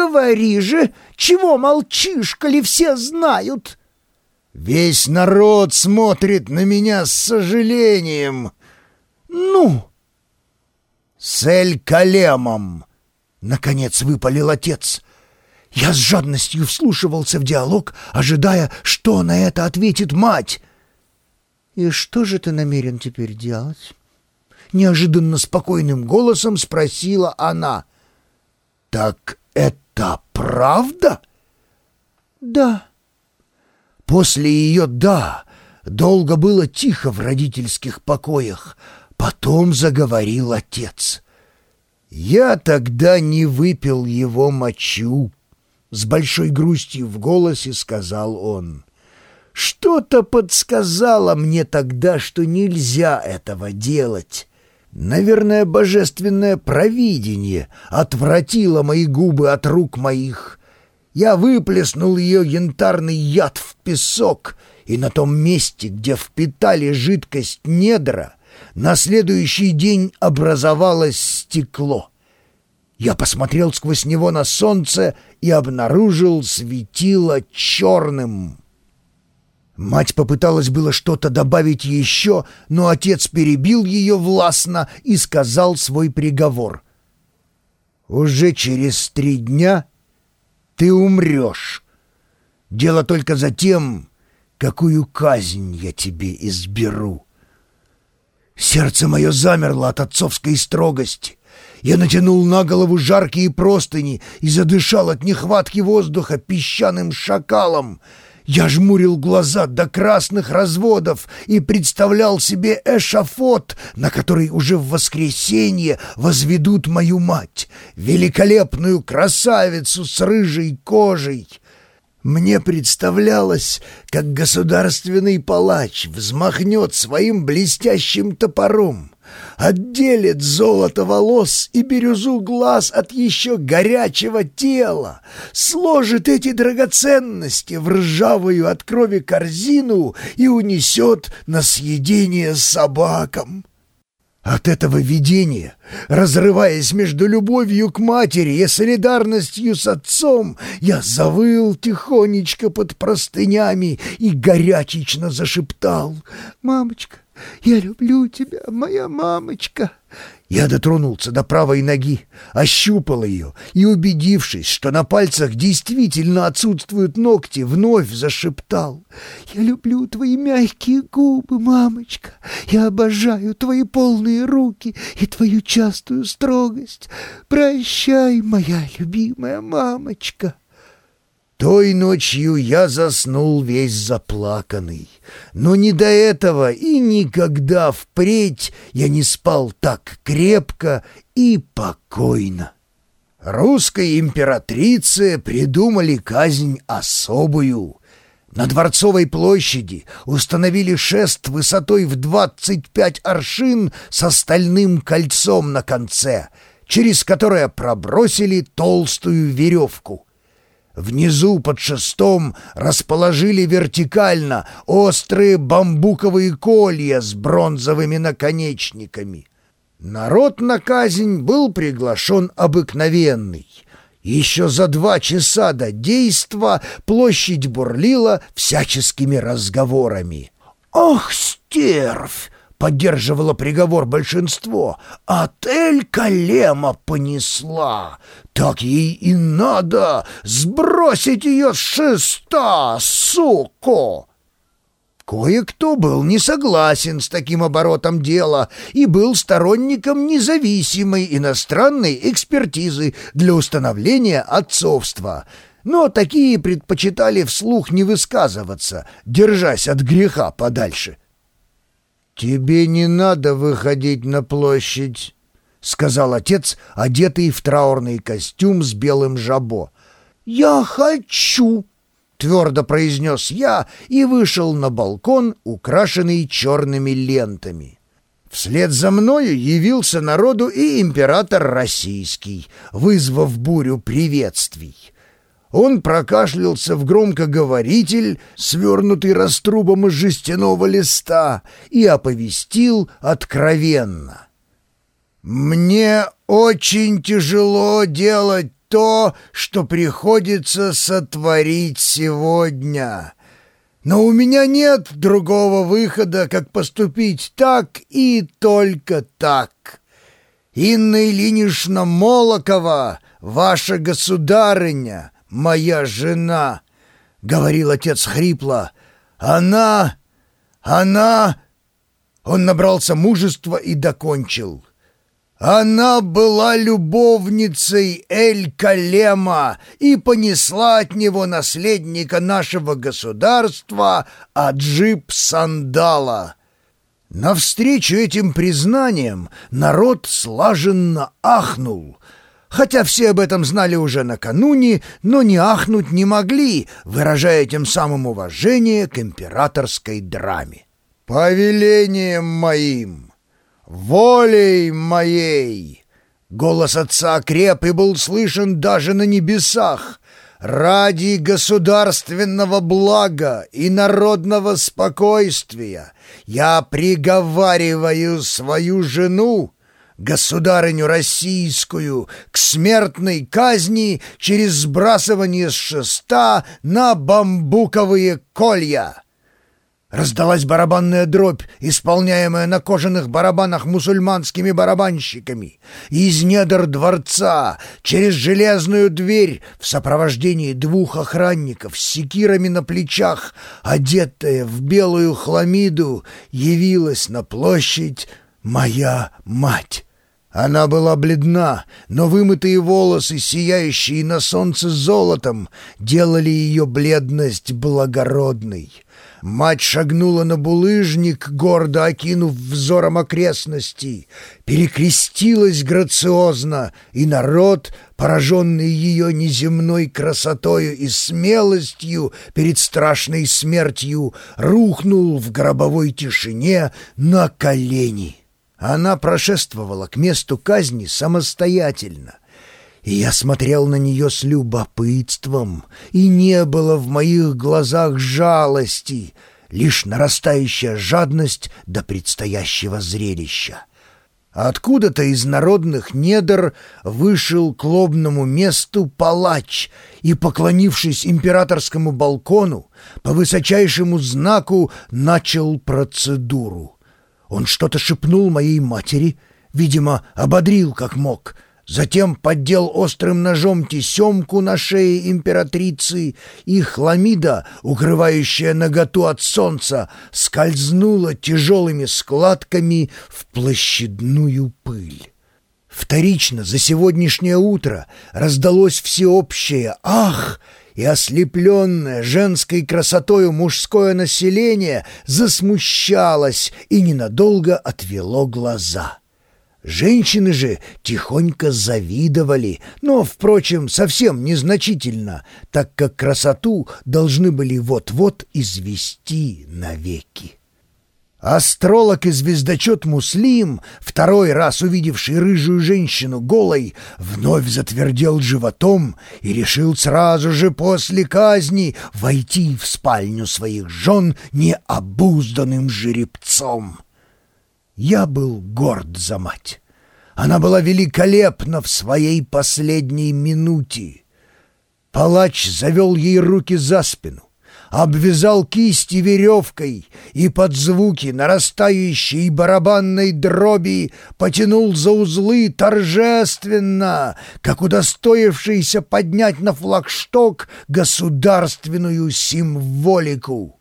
говори же, чего молчишь, коли все знают?» «Весь народ смотрит на меня с сожалением». «Ну?» «С Эль-Калемом!» — наконец выпалил отец. Я с жадностью вслушивался в диалог, ожидая, что на это ответит мать. «И что же ты намерен теперь делать?» Неожиданно спокойным голосом спросила она. «Так это правда?» «Да». После ее «да» долго было тихо в родительских покоях, Потом заговорил отец. «Я тогда не выпил его мочу», — с большой грустью в голосе сказал он. «Что-то подсказало мне тогда, что нельзя этого делать. Наверное, божественное провидение отвратило мои губы от рук моих. Я выплеснул ее янтарный яд в песок, и на том месте, где впитали жидкость недра, на следующий день образовалось стекло. Я посмотрел сквозь него на солнце и обнаружил светило черным. Мать попыталась было что-то добавить еще, но отец перебил ее властно и сказал свой приговор. «Уже через три дня ты умрешь. Дело только за тем, какую казнь я тебе изберу». Сердце мое замерло от отцовской строгости. Я натянул на голову жаркие простыни и задышал от нехватки воздуха песчаным шакалом. Я жмурил глаза до красных разводов и представлял себе эшафот, на который уже в воскресенье возведут мою мать, великолепную красавицу с рыжей кожей. Мне представлялось, как государственный палач взмахнет своим блестящим топором, отделит золото волос и бирюзу глаз от еще горячего тела, сложит эти драгоценности в ржавую от крови корзину и унесет на съедение собакам. От этого видения, разрываясь между любовью к матери и солидарностью с отцом, я завыл тихонечко под простынями и горячечно зашептал «Мамочка, я люблю тебя, моя мамочка!» Я дотронулся до правой ноги, ощупал ее и, убедившись, что на пальцах действительно отсутствуют ногти, вновь зашептал. «Я люблю твои мягкие губы, мамочка. Я обожаю твои полные руки и твою частую строгость. Прощай, моя любимая мамочка». Той ночью я заснул весь заплаканный. Но не до этого и никогда впредь я не спал так крепко и покойно. Русской императрице придумали казнь особую. На Дворцовой площади установили шест высотой в двадцать пять аршин с стальным кольцом на конце, через которое пробросили толстую веревку — Внизу под шестом расположили вертикально острые бамбуковые колья с бронзовыми наконечниками. Народ на казнь был приглашен обыкновенный. Еще за два часа до действа площадь бурлила всяческими разговорами. «Ах, стервь! Поддерживало приговор большинство. Отель Калема понесла. Так ей и надо сбросить ее с шеста, суко. Кое-кто был не согласен с таким оборотом дела и был сторонником независимой иностранной экспертизы для установления отцовства. Но такие предпочитали вслух не высказываться, держась от греха подальше. «Тебе не надо выходить на площадь», — сказал отец, одетый в траурный костюм с белым жабо. «Я хочу», — твердо произнес я и вышел на балкон, украшенный черными лентами. Вслед за мною явился народу и император российский, вызвав бурю приветствий. Он прокашлялся в громкоговоритель, свернутый раструбом из жестяного листа, и оповестил откровенно. «Мне очень тяжело делать то, что приходится сотворить сегодня. Но у меня нет другого выхода, как поступить так и только так. Инна Ильинична Молокова, ваша государыня, моя жена, — говорил отец хрипло, — она, она... Он набрался мужества и докончил — она была любовницей Эль-Калема и понесла от него наследника нашего государства Аджиб Сандала. Навстречу этим признаниям народ слаженно ахнул, хотя все об этом знали уже накануне, но не ахнуть не могли, выражая тем самым уважение к императорской драме. «Повелением моим!» волей моей!» Голос отца креп и был слышен даже на небесах. «Ради государственного блага и народного спокойствия я приговариваю свою жену, государыню российскую, к смертной казни через сбрасывание с шеста на бамбуковые колья». Раздалась барабанная дробь, исполняемая на кожаных барабанах мусульманскими барабанщиками. Из недр дворца, через железную дверь, в сопровождении двух охранников с секирами на плечах, одетая в белую хламиду, явилась на площадь моя мать. Она была бледна, но вымытые волосы, сияющие на солнце золотом, делали ее бледность благородной. Мать шагнула на булыжник, гордо окинув взором окрестности, перекрестилась грациозно, и народ, пораженный ее неземной красотою и смелостью перед страшной смертью, рухнул в гробовой тишине на колени. Она прошествовала к месту казни самостоятельно, и я смотрел на нее с любопытством, и не было в моих глазах жалости, лишь нарастающая жадность до предстоящего зрелища. Откуда-то из народных недр вышел к лобному месту палач и, поклонившись императорскому балкону, по высочайшему знаку начал процедуру. Он что-то шепнул моей матери, видимо, ободрил как мог — Затем поддел острым ножом тесемку на шее императрицы, и хламида, укрывающая наготу от солнца, скользнула тяжелыми складками в площадную пыль. Вторично за сегодняшнее утро раздалось всеобщее «Ах!» И ослепленное женской красотою мужское население засмущалось и ненадолго отвело глаза. Женщины же тихонько завидовали, но, впрочем, совсем незначительно, так как красоту должны были вот-вот извести навеки. Астролог и звездочет Муслим, второй раз увидевший рыжую женщину голой, вновь затвердел животом и решил сразу же после казни войти в спальню своих жен необузданным жеребцом. Я был горд за мать. Она была великолепна в своей последней минуте. Палач завел ей руки за спину, обвязал кисти веревкой и под звуки нарастающей барабанной дроби потянул за узлы торжественно, как удостоившийся поднять на флагшток государственную символику.